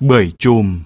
Bưởi chùm.